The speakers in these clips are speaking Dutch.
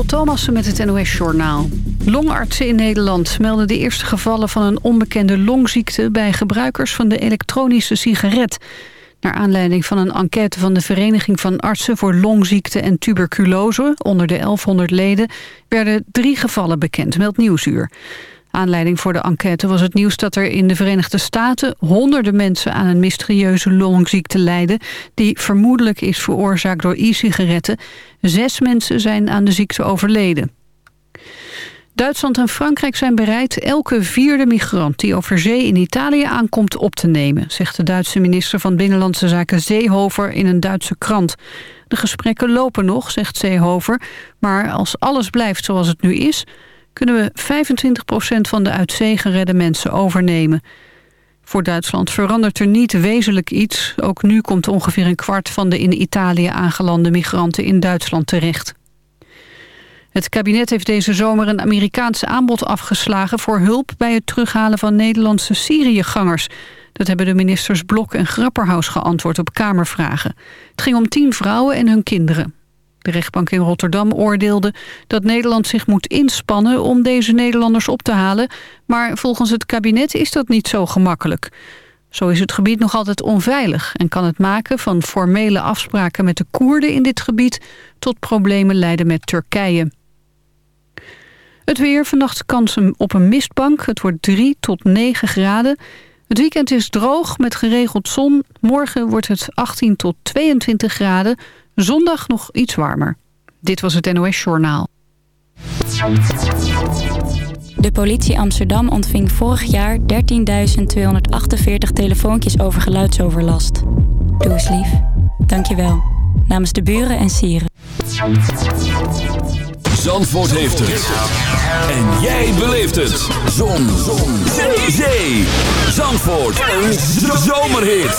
Lieselot met het NOS-journaal. Longartsen in Nederland melden de eerste gevallen van een onbekende longziekte... bij gebruikers van de elektronische sigaret. Naar aanleiding van een enquête van de Vereniging van Artsen... voor longziekte en tuberculose, onder de 1100 leden... werden drie gevallen bekend, meldt Nieuwsuur. Aanleiding voor de enquête was het nieuws dat er in de Verenigde Staten... honderden mensen aan een mysterieuze longziekte lijden... die vermoedelijk is veroorzaakt door e-sigaretten. Zes mensen zijn aan de ziekte overleden. Duitsland en Frankrijk zijn bereid elke vierde migrant die over zee in Italië aankomt op te nemen, zegt de Duitse minister van Binnenlandse Zaken Zeehover in een Duitse krant. De gesprekken lopen nog, zegt Zeehover, maar als alles blijft zoals het nu is, kunnen we 25% van de uit zee geredde mensen overnemen. Voor Duitsland verandert er niet wezenlijk iets. Ook nu komt ongeveer een kwart van de in Italië aangelande migranten in Duitsland terecht. Het kabinet heeft deze zomer een Amerikaanse aanbod afgeslagen... voor hulp bij het terughalen van Nederlandse Syriëgangers. Dat hebben de ministers Blok en Grapperhaus geantwoord op Kamervragen. Het ging om tien vrouwen en hun kinderen. De rechtbank in Rotterdam oordeelde dat Nederland zich moet inspannen om deze Nederlanders op te halen. Maar volgens het kabinet is dat niet zo gemakkelijk. Zo is het gebied nog altijd onveilig en kan het maken van formele afspraken met de Koerden in dit gebied tot problemen leiden met Turkije. Het weer, vannacht kans op een mistbank. Het wordt 3 tot 9 graden. Het weekend is droog met geregeld zon. Morgen wordt het 18 tot 22 graden. Zondag nog iets warmer. Dit was het NOS Journaal. De politie Amsterdam ontving vorig jaar 13.248 telefoontjes over geluidsoverlast. Doe eens lief. Dank je wel. Namens de buren en sieren. Zandvoort heeft het. En jij beleeft het. Zon. Zon. Zee. Zee. Zandvoort. Een zomerhit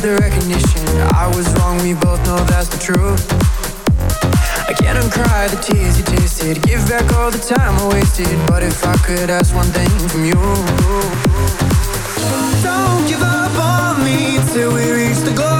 the recognition. I was wrong, we both know that's the truth. I can't uncry the tears you tasted. Give back all the time I wasted. But if I could ask one thing from you, don't give up on me till we reach the goal.